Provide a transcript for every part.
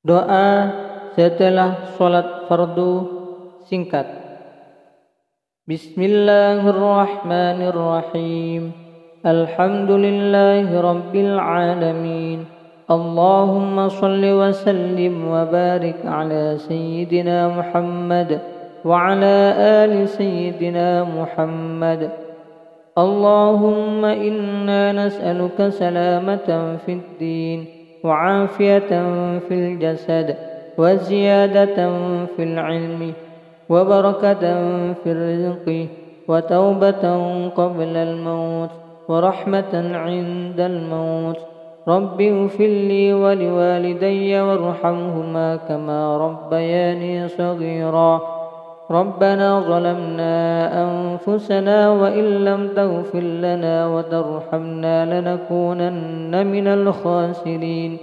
Doa setelah sholat fardu singkat. Bismillahirrahmanirrahim. Alhamdulillahi rabbil alamin. Allahumma salli wa sallim wa barik ala sayyidina Muhammad wa ala ali sayyidina Muhammad. Allahumma inna nas'aluka salamatan fid din. وعافية في الجسد وزيادة في العلم وبركة في الرزق وتوبة قبل الموت ورحمة عند الموت. رب اغفر لي ولوالدي وارحمهما كما ربياني صغيرا. ربنا ظلمنا أنفسنا وإن لم تغفر لنا وترحمنا لنكونن من الخاسرين.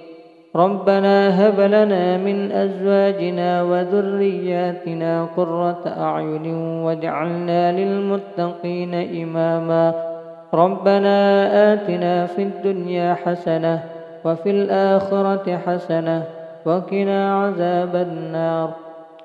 ربنا هب لنا من أزواجنا وذرياتنا قرة أعين واجعلنا للمتقين إماما. ربنا آتنا في الدنيا حسنة وفي الآخرة حسنة وقنا عذاب النار.